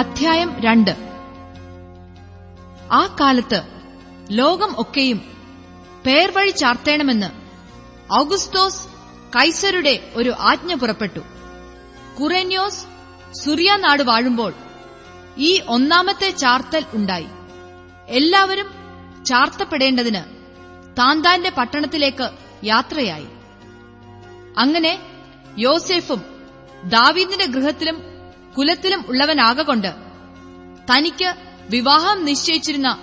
അധ്യായം രണ്ട്. ആ കാലത്ത് ലോകം ഒക്കെയും പേർവഴി ചാർത്തേണമെന്ന് ഔഗുസ്തോസ് കൈസരുടെ ഒരു ആജ്ഞ പുറപ്പെട്ടു. കുറേന്യോസ് സുറിയ നാട് വാഴുമ്പോൾ ഈ ഒന്നാമത്തെ ചാർത്തൽ ഉണ്ടായി. എല്ലാവരും ചാർത്തപ്പെടേണ്ടതിന് താന്താന്റെ പട്ടണത്തിലേക്ക് യാത്രയായി. അങ്ങനെ യോസെഫും ദാവീദിന്റെ ഗൃഹത്തിലും കുലത്തിലും ഉള്ളവനാകൊണ്ട് തനിക്ക് വിവാഹം നിശ്ചയിച്ചിരുന്ന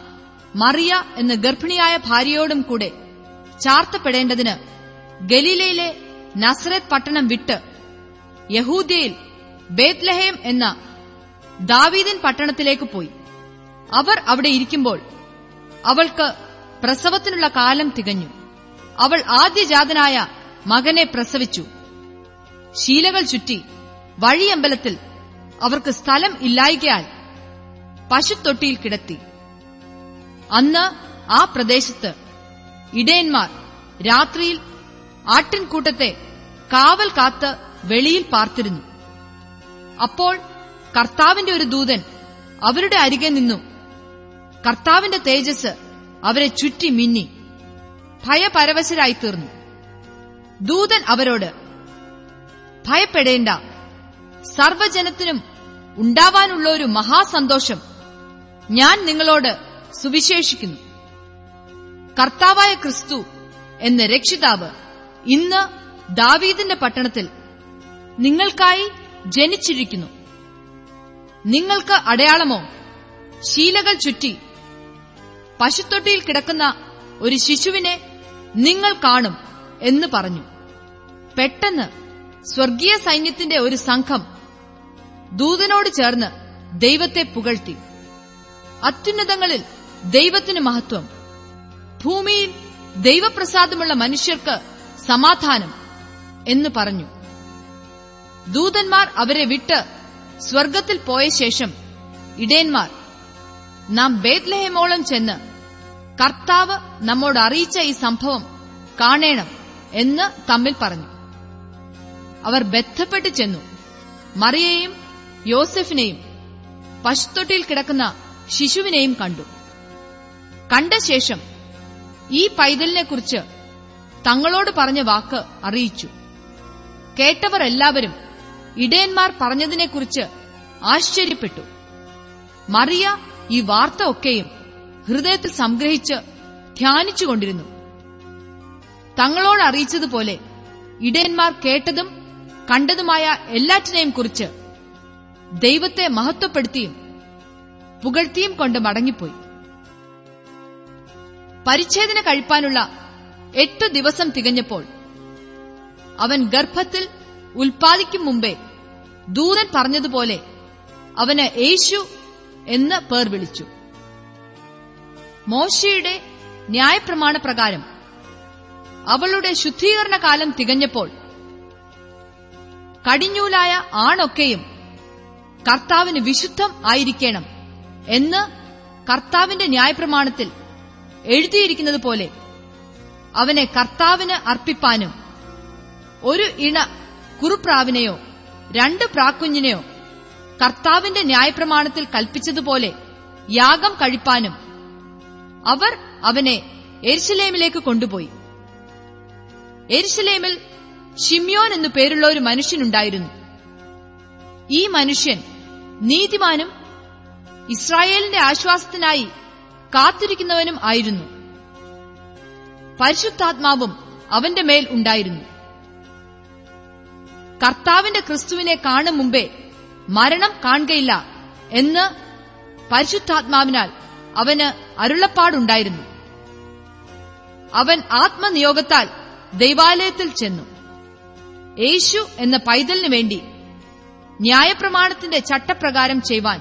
മറിയ എന്ന ഗർഭിണിയായ ഭാര്യയോടും കൂടെ ചാർത്തപ്പെടേണ്ടതിന് ഗലീലയിലെ നസ്രത് പട്ടണം വിട്ട് യഹൂദ്യയിൽ ബേത്ലഹേം എന്ന ദാവീദിൻ പട്ടണത്തിലേക്ക് പോയി. അവർ അവിടെ ഇരിക്കുമ്പോൾ അവൾക്ക് പ്രസവത്തിനുള്ള കാലം തികഞ്ഞു. അവൾ ആദ്യജാതനായ മകനെ പ്രസവിച്ചു. ശീലകൾ ചുറ്റി വഴിയമ്പലത്തിൽ അവർക്ക് സ്ഥലം ഇല്ലായികയാൽ പശുത്തൊട്ടിയിൽ കിടത്തി. അന്ന് ആ പ്രദേശത്ത് ഇടയന്മാർ രാത്രിയിൽ ആട്ടിൻകൂട്ടത്തെ കാവൽ കാത്ത് വെളിയിൽ പാർത്തിരുന്നു. അപ്പോൾ കർത്താവിന്റെ ഒരു ദൂതൻ അവരുടെ അരികെ നിന്നു. കർത്താവിന്റെ തേജസ് അവരെ ചുറ്റി മിന്നി. ഭയപരവശരായിത്തീർന്നു. ദൂതൻ അവരോട് ഭയപ്പെടേണ്ട. സർവജനത്തിനും ഉണ്ടാവാനുള്ള ഒരു മഹാസന്തോഷം ഞാൻ നിങ്ങളോട് സുവിശേഷിക്കുന്നു. കർത്താവായ ക്രിസ്തു എന്ന രക്ഷിതാവ് ഇന്ന് ദാവീദിന്റെ പട്ടണത്തിൽ നിങ്ങൾക്കായി ജനിച്ചിരിക്കുന്നു. നിങ്ങൾക്ക് അടയാളമോ? ശീലകൾ ചുറ്റി പശുത്തൊട്ടിയിൽ കിടക്കുന്ന ഒരു ശിശുവിനെ നിങ്ങൾ കാണും എന്ന് പറഞ്ഞു. പെട്ടെന്ന് സ്വർഗീയ സൈന്യത്തിന്റെ ഒരു സംഘം ദൂതനോട് ചേർന്ന് ദൈവത്തെ പുകഴ്ത്തി. അത്യുന്നതങ്ങളിൽ ദൈവത്തിന് മഹത്വം. ഭൂമിയിൽ ദൈവപ്രസാദമുള്ള മനുഷ്യർക്ക് സമാധാനം എന്ന് പറഞ്ഞു. ദൂതന്മാർ അവരെ വിട്ട് സ്വർഗത്തിൽ പോയ ശേഷം ഇടയന്മാർ നാം ബേത്ലഹേമോളം ചെന്ന് കർത്താവ് നമ്മോട് അറിയിച്ച ഈ സംഭവം കാണേണം എന്ന് തമ്മിൽ പറഞ്ഞു. അവർ ബന്ധപ്പെട്ട് ചെന്നു. മറിയയെയും യോസെഫിനെയും പശുത്തൊട്ടിയിൽ കിടക്കുന്ന ശിശുവിനെയും കണ്ടു. കണ്ട ശേഷം ഈ പൈതലിനെക്കുറിച്ച് തങ്ങളോട് പറഞ്ഞ വാക്ക് അറിയിച്ചു. കേട്ടവർ എല്ലാവരും ഇടയന്മാർ പറഞ്ഞതിനെക്കുറിച്ച് ആശ്ചര്യപ്പെട്ടു. മറിയ ഈ വാർത്ത ഒക്കെയും ഹൃദയത്തിൽ സംഗ്രഹിച്ച് ധ്യാനിച്ചുകൊണ്ടിരുന്നു. തങ്ങളോട് അറിയിച്ചതുപോലെ ഇടയന്മാർ കേട്ടതും കണ്ടതുമായ എല്ലാറ്റിനെയും കുറിച്ച് ദൈവത്തെ മഹത്വപ്പെടുത്തിയും പുകഴ്ത്തിയും കൊണ്ട് മടങ്ങിപ്പോയി. പരിച്ഛേദന കഴിപ്പാനുള്ള എട്ടു ദിവസം തികഞ്ഞപ്പോൾ അവൻ ഗർഭത്തിൽ ഉൽപ്പാദിക്കും മുമ്പേ ദൂതൻ പറഞ്ഞതുപോലെ അവന് യേശു എന്ന് പേർ വിളിച്ചു. മോശയുടെ ന്യായപ്രമാണ പ്രകാരം അവളുടെ ശുദ്ധീകരണ കാലം തികഞ്ഞപ്പോൾ കടിഞ്ഞൂലായ ആണൊക്കെയും കർത്താവിന് വിശുദ്ധം ആയിരിക്കണം എന്ന് കർത്താവിന്റെ ന്യായപ്രമാണത്തിൽ എഴുതിയിരിക്കുന്നത് പോലെ അവനെ കർത്താവിന് അർപ്പിപ്പാനും ഒരു ഇണ കുറുപ്രാവിനെയോ രണ്ട് പ്രാക്കുഞ്ഞിനെയോ കർത്താവിന്റെ ന്യായപ്രമാണത്തിൽ കൽപ്പിച്ചതുപോലെ യാഗം കഴിപ്പാനും അവർ അവനെ എരിശിലേമിലേക്ക് കൊണ്ടുപോയി. എരിശിലേമിൽ ഷിമ്യോൻ എന്നു പേരുള്ള ഒരു മനുഷ്യനുണ്ടായിരുന്നു. ഈ മനുഷ്യൻ നീതിമാനും ഇസ്രായേലിന്റെ ആശ്വാസത്തിനായി കാത്തിരിക്കുന്നവനും ആയിരുന്നു. പരിശുദ്ധാത്മാവും അവന്റെ മേൽ ഉണ്ടായിരുന്നു. കർത്താവിന്റെ ക്രിസ്തുവിനെ കാണും മുമ്പേ മരണം കാണുകയില്ല എന്ന് പരിശുദ്ധാത്മാവിനാൽ അവന് അരുളപ്പാടുണ്ടായിരുന്നു. അവൻ ആത്മനിയോഗത്താൽ ദൈവാലയത്തിൽ ചെന്നു. യേശു എന്ന പൈതലിനു വേണ്ടി ന്യായപ്രമാണത്തിന്റെ ചട്ടപ്രകാരം ചെയ്യുവാൻ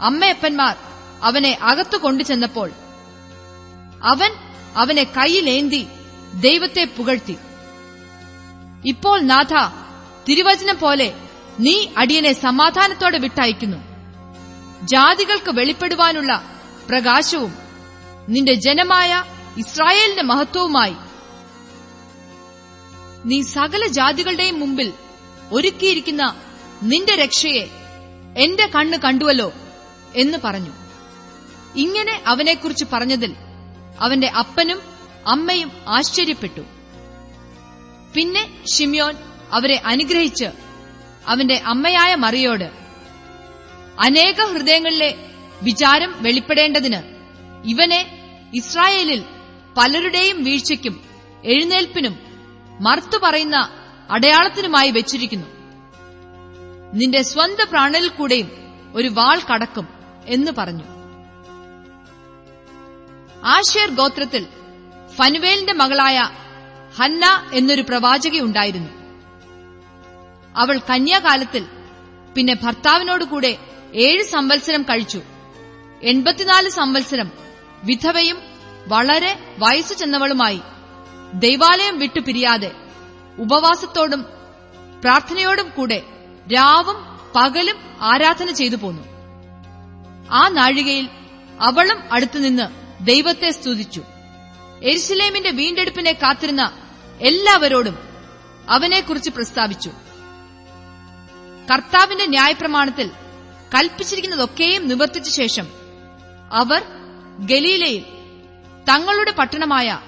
അമ്മയപ്പന്മാർ അവനെ അകത്തു കൊണ്ടുചെന്നപ്പോൾ അവൻ അവനെ കൈയിലേന്തി ദൈവത്തെ പുകഴ്ത്തി. ഇപ്പോൾ നാഥ തിരുവചനം പോലെ നീ അടിയനെ സമാധാനത്തോടെ വിട്ടയക്കുന്നു. ജാതികൾക്ക് വെളിപ്പെടുവാനുള്ള പ്രകാശവും നിന്റെ ജനമായ ഇസ്രായേലിന്റെ മഹത്വവുമായി നീ സകല ജാതികളുടെയും മുമ്പിൽ ഒരുക്കിയിരിക്കുന്ന നിന്റെ രക്ഷയെ എന്റെ കണ്ണ് കണ്ടുവല്ലോ എന്ന് പറഞ്ഞു. ഇങ്ങനെ അവനെക്കുറിച്ച് പറഞ്ഞതിൽ അവന്റെ അപ്പനും അമ്മയും ആശ്ചര്യപ്പെട്ടു. പിന്നെ ഷിമ്യോൻ അവരെ അനുഗ്രഹിച്ച് അവന്റെ അമ്മയായ മറിയോട് അനേക ഹൃദയങ്ങളിലെ വിചാരം വെളിപ്പെടേണ്ടതിന് ഇവനെ ഇസ്രായേലിൽ പലരുടെയും വീഴ്ചയ്ക്കും എഴുന്നേൽപ്പിനും മറുത്തു പറയുന്ന അടയാളത്തിനുമായി വെച്ചിരിക്കുന്നു. നിന്റെ സ്വന്ത പ്രാണനിൽ കൂടെയും ഒരു വാൾ കടക്കും എന്ന് പറഞ്ഞു. ആഷേർ ഗോത്രത്തിൽ ഫനുവേലിന്റെ മകളായ ഹന്ന എന്നൊരു പ്രവാചകയുണ്ടായിരുന്നു അവൾ കന്യാകാലത്തിൽ പിന്നെ ഭർത്താവിനോടുകൂടെ ഏഴ് സംവത്സരം കഴിച്ചു. എൺപത്തിനാല് സംവത്സരം വിധവയും വളരെ വയസ്സു ചെന്നവളുമായി ദൈവാലയം വിട്ടു പിരിയാതെ ഉപവാസത്തോടും പ്രാർത്ഥനയോടും കൂടെ രാവും പകലും ആരാധന ചെയ്തു പോന്നു. ആ നാഴികയിൽ അവളും അടുത്തുനിന്ന് ദൈവത്തെ സ്തുതിച്ചു. എരിശിലേമിന്റെ വീണ്ടെടുപ്പിനെ കാത്തിരുന്ന എല്ലാവരോടും അവനെക്കുറിച്ച് പ്രസ്താവിച്ചു. കർത്താവിന്റെ ന്യായപ്രമാണത്തിൽ കൽപ്പിച്ചിരിക്കുന്നതൊക്കെയും നിവർത്തിച്ച ശേഷം അവർ ഗലീലയിൽ തങ്ങളുടെ പട്ടണമായ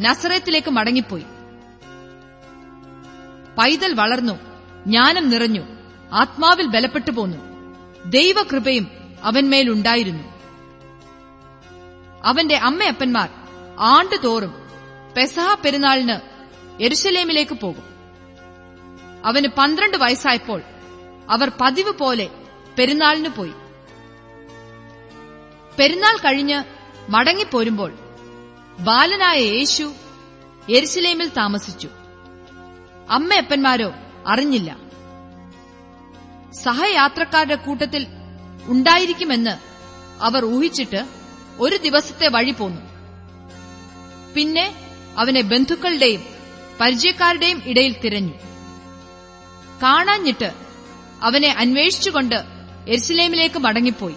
നസറത്തിലേക്ക് മടങ്ങിപ്പോയി. പൈതൽ വളർന്നു ജ്ഞാനം നിറഞ്ഞു. ആത്മാവിൽ ബലപ്പെട്ടു പോന്നു. ദൈവകൃപയും അവന്മേലുണ്ടായിരുന്നു അവന്റെ അമ്മയപ്പന്മാർ ആണ്ടുതോറും പെസഹ പെരുന്നാളിന് എരുശലേമിലേക്ക് പോകും. അവന് പന്ത്രണ്ട് വയസ്സായപ്പോൾ അവർ പതിവ് പോലെ പെരുന്നാളിന് പോയി. പെരുന്നാൾ കഴിഞ്ഞ് മടങ്ങിപ്പോരുമ്പോൾ ബാലനായ യേശു എരുസലേമിൽ താമസിച്ചു. അമ്മയപ്പന്മാരോ അറിഞ്ഞില്ല. സഹയാത്രക്കാരുടെ കൂട്ടത്തിൽ ഉണ്ടായിരിക്കുമെന്ന് അവർ ഊഹിച്ചിട്ട് ഒരു ദിവസത്തെ വഴി പോന്നു. പിന്നെ അവനെ ബന്ധുക്കളുടെയും പരിചയക്കാരുടെയും ഇടയിൽ തിരഞ്ഞു. കാണാഞ്ഞിട്ട് അവനെ അന്വേഷിച്ചുകൊണ്ട് എരുസലേമിലേക്ക് മടങ്ങിപ്പോയി.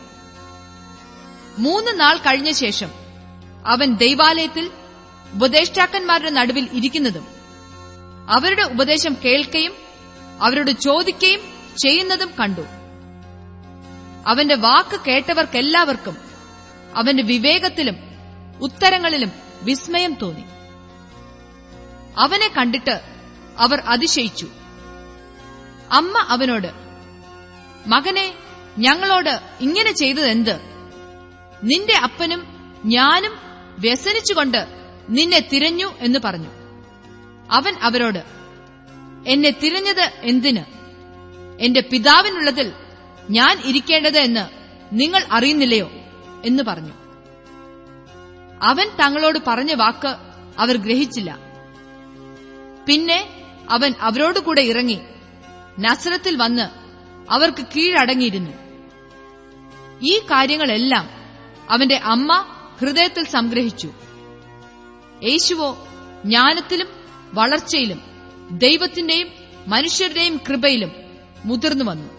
മൂന്ന് നാൾ കഴിഞ്ഞ ശേഷം അവൻ ദൈവാലയത്തിൽ ഉപദേഷ്ടാക്കന്മാരുടെ നടുവിൽ ഇരിക്കുന്നതും അവരുടെ ഉപദേശം കേൾക്കുകയും അവരോട് ചോദിക്കുകയും ചെയ്യുന്നതും കണ്ടു. അവന്റെ വാക്ക് കേട്ടവർക്കെല്ലാവർക്കും അവന്റെ വിവേകത്തിലും ഉത്തരങ്ങളിലും വിസ്മയം തോന്നി. അവനെ കണ്ടിട്ട് അവർ അതിശയിച്ചു. അമ്മ അവനോട് മകനെ ഞങ്ങളോട് ഇങ്ങനെ ചെയ്തതെന്ത്? നിന്റെ അപ്പനും ഞാനും വ്യസനിച്ചുകൊണ്ട് നിന്നെ തിരഞ്ഞു എന്ന് പറഞ്ഞു. അവൻ അവരോട് എന്നെ തിരഞ്ഞത് എന്തിന്? എന്റെ പിതാവിനുള്ളതിൽ ഞാൻ ഇരിക്കേണ്ടത് എന്ന് നിങ്ങൾ അറിയുന്നില്ലയോ എന്ന് പറഞ്ഞു. അവൻ തങ്ങളോട് പറഞ്ഞ വാക്ക് അവർ ഗ്രഹിച്ചില്ല. പിന്നെ അവൻ അവരോടുകൂടെ ഇറങ്ങി നസ്രത്തിൽ വന്ന് അവർക്ക് കീഴടങ്ങിയിരുന്നു. ഈ കാര്യങ്ങളെല്ലാം അവന്റെ അമ്മ ഹൃദയത്തിൽ സംഗ്രഹിച്ചു. യേശുവോ ജ്ഞാനത്തിലും വളർച്ചയിലും ദൈവത്തിന്റെയും മനുഷ്യരുടെയും കൃപയിലും മുതിർന്നു വന്നു.